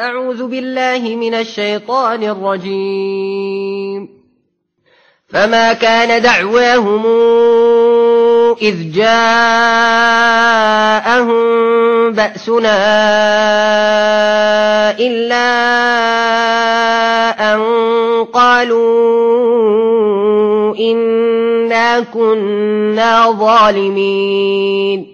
أعوذ بالله من الشيطان الرجيم. فما كان دعواهم إذ جاءهم بأسنا إلا أن قالوا إنا كنا ظالمين.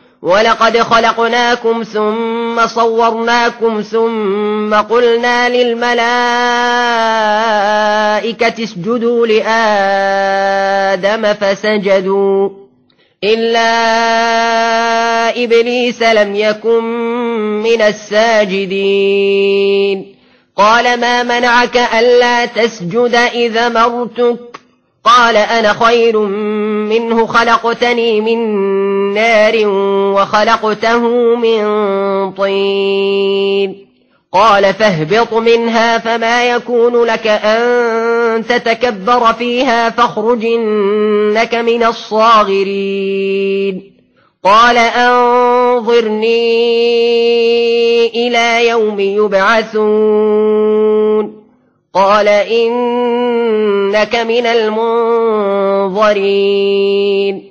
ولقد خلقناكم ثم صورناكم ثم قلنا للملائكة اسجدوا لآدم فسجدوا إلا إبليس لم يكن من الساجدين. قال ما منعك ألا تسجد إذا مرتك؟ قال أنا خير منه خلقتني من نار وخلقته من طين. قال فاهبط منها فما يكون لك أن تتكبر فيها فاخرج إنك من الصاغرين. قال أنظرني إلى يوم يبعثون. قال إنك من المنظرين.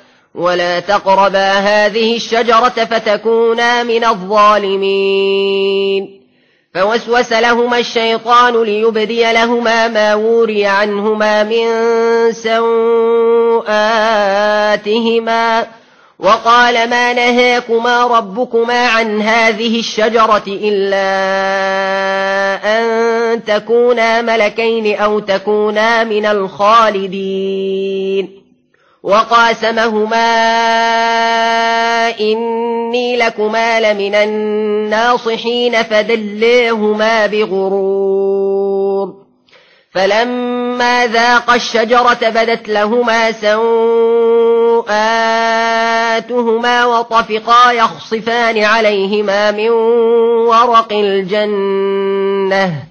ولا تقربا هذه الشجرة فتكونا من الظالمين. فوسوس لهما الشيطان ليبدي لهما ما وري عنهما من سوآتهما وقال ما نهاكما ربكما عن هذه الشجرة إلا أن تكونا ملكين أو تكونا من الخالدين. وقاسمهما إني لكما لمن الناصحين فدلاهما بغرور. فلما ذاق الشجرة بدت لهما سوآتهما وطفقا يخصفان عليهما من ورق الجنة.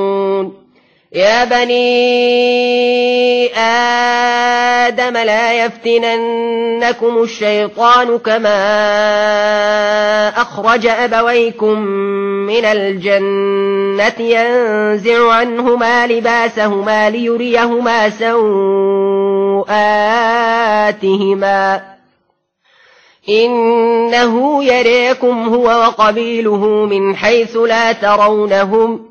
يا بني آدم لا يفتننكم الشيطان كما أخرج أبويكم من الجنة ينزع عنهما لباسهما ليريهما سوآتهما إنه يريكم هو وقبيله من حيث لا ترونهم.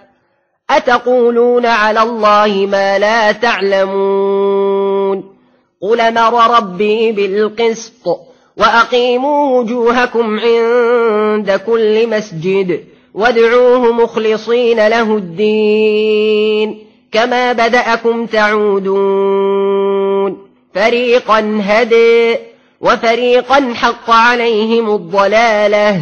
أتقولون على الله ما لا تعلمون قل مر ربي بالقسط وأقيموا وجوهكم عند كل مسجد وادعوه مخلصين له الدين كما بدأكم تعودون فريقا هدي وفريقا حق عليهم الضلالة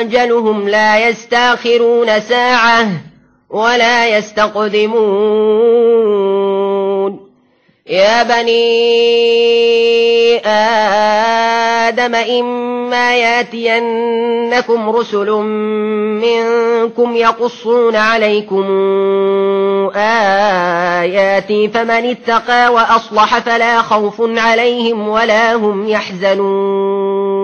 أجلهم لا يستأخرون ساعة ولا يستقدمون. يا بني آدم إما ياتينكم رسل منكم يقصون عليكم آياتي فمن اتقى وأصلح فلا خوف عليهم ولا هم يحزنون.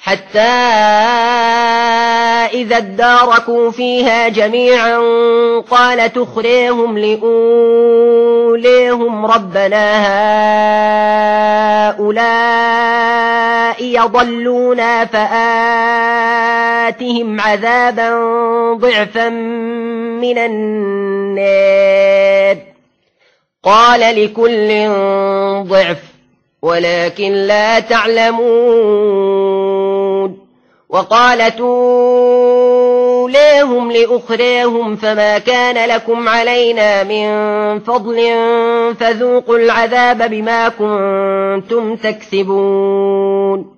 حتى إذا اداركوا فيها جميعا قال تخريهم لأوليهم ربنا هؤلاء يضلونا فآتهم عذابا ضعفا من النار. قال لكل ضعف ولكن لا تعلمون وقالت أوليهم لأخريهم فما كان لكم علينا من فضل فذوقوا العذاب بما كنتم تكسبون.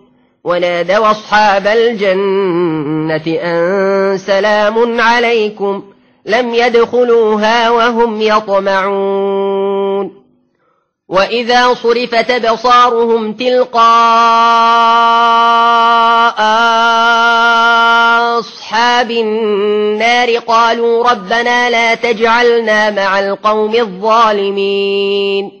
ونادوا أصحاب الجنة أن سلام عليكم لم يدخلوها وهم يطمعون. وإذا صرفت بصارهم تلقاء أصحاب النار قالوا ربنا لا تجعلنا مع القوم الظالمين.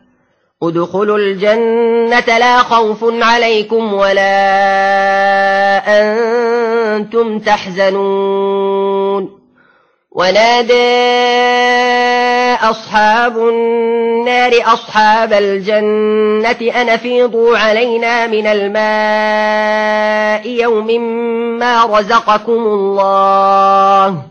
ادخلوا الجنة لا خوف عليكم ولا أنتم تحزنون. ونادى أصحاب النار أصحاب الجنة أن افيضوا علينا من الماء يوم ما رزقكم الله.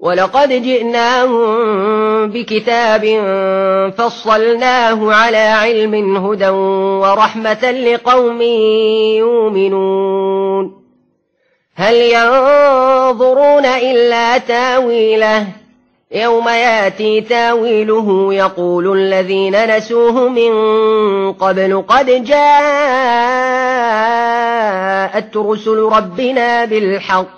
ولقد جئناهم بكتاب فصلناه على علم هدى ورحمة لقوم يؤمنون. هل ينظرون إلا تاويله؟ يوم يأتي تاويله يقول الذين نسوه من قبل قد جاءت رسل ربنا بالحق.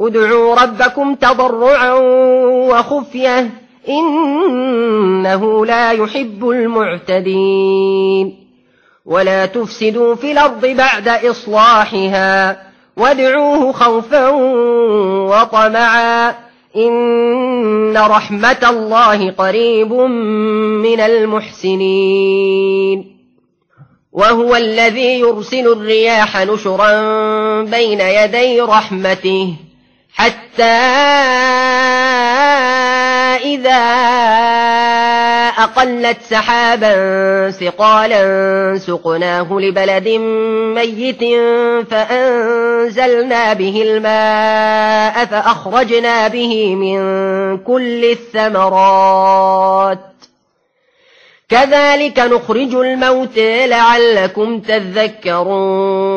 ادعوا ربكم تضرعا وخفية إنه لا يحب المعتدين. ولا تفسدوا في الأرض بعد إصلاحها وادعوه خوفا وطمعا. إن رحمة الله قريب من المحسنين. وهو الذي يرسل الرياح نشرا بين يدي رحمته. حتى إذا أقلت سحابا ثقالا سقناه لبلد ميت فأنزلنا به الماء فأخرجنا به من كل الثمرات. كذلك نخرج الموت لعلكم تذكرون.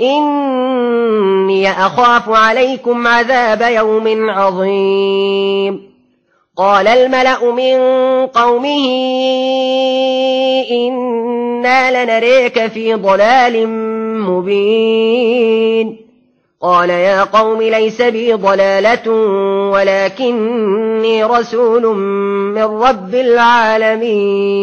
إني أخاف عليكم عذاب يوم عظيم. قال الملأ من قومه إنا لنريك في ضلال مبين. قال يا قوم ليس بي ضلالة ولكني رسول من رب العالمين.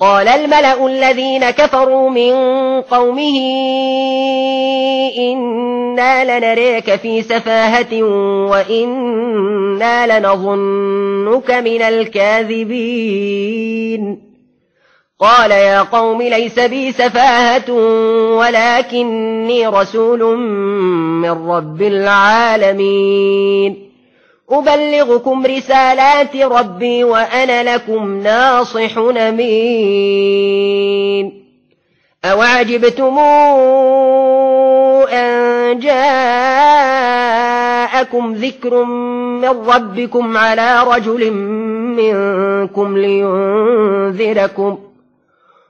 قال الملأ الذين كفروا من قومه إنا لنريك في سفاهة وإنا لنظنك من الكاذبين. قال يا قوم ليس بي سفاهة ولكني رسول من رب العالمين. أبلغكم رسالات ربي وأنا لكم ناصح أمين. أوعجبتم أن جاءكم ذكر من ربكم على رجل منكم لينذركم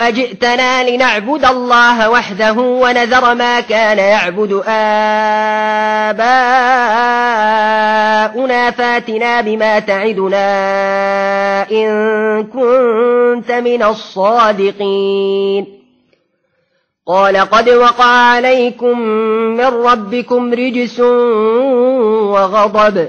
أجئتنا لنعبد الله وحده ونذر ما كان يعبد آباؤنا. فاتنا بما تعدنا إن كنت من الصادقين. قال قد وقع عليكم من ربكم رجس وغضب.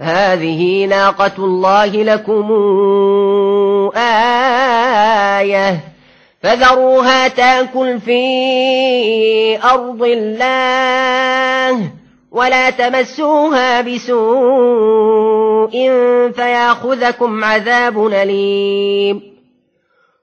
هذه ناقة الله لكم آية. فذروها تاكل في أرض الله ولا تمسوها بسوء فياخذكم عذاب أليم.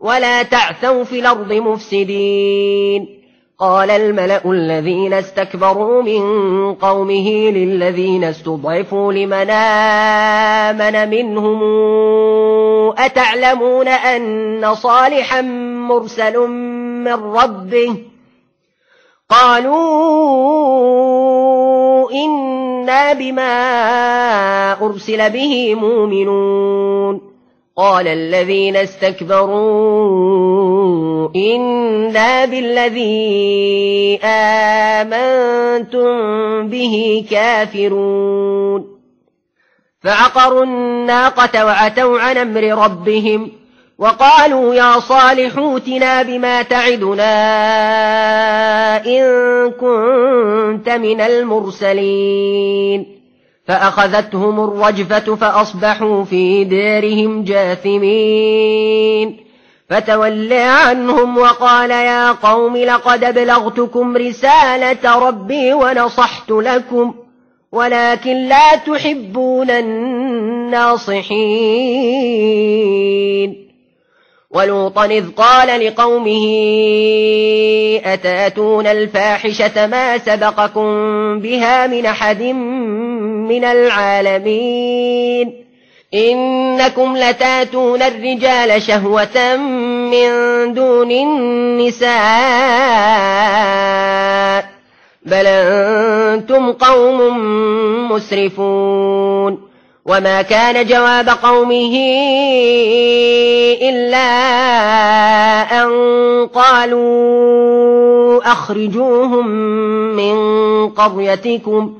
ولا تعثوا في الأرض مفسدين. قال الملأ الذين استكبروا من قومه للذين استضعفوا لمن آمن منهم أتعلمون أن صالحا مرسل من ربه؟ قالوا إنا بما أرسل به مؤمنون. قال الذين استكبروا إنا بالذي آمنتم به كافرون. فعقروا الناقة وعتوا عن أمر ربهم وقالوا يا صالح اوتنا بما تعدنا إن كنت من المرسلين. فأخذتهم الرجفة فأصبحوا في دارهم جاثمين. فتولى عنهم وقال يا قوم لقد أبلغتكم رسالة ربي ونصحت لكم ولكن لا تحبون الناصحين. ولوطا إذ قال لقومه أتأتون الفاحشة ما سبقكم بها من أحد من العالمين. إنكم لتاتون الرجال شهوة من دون النساء بل أنتم قوم مسرفون. وما كان جواب قومه إلا أن قالوا أخرجوهم من قريتكم.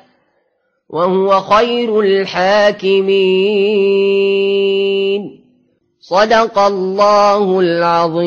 وهو خير الحاكمين. صدق الله العظيم.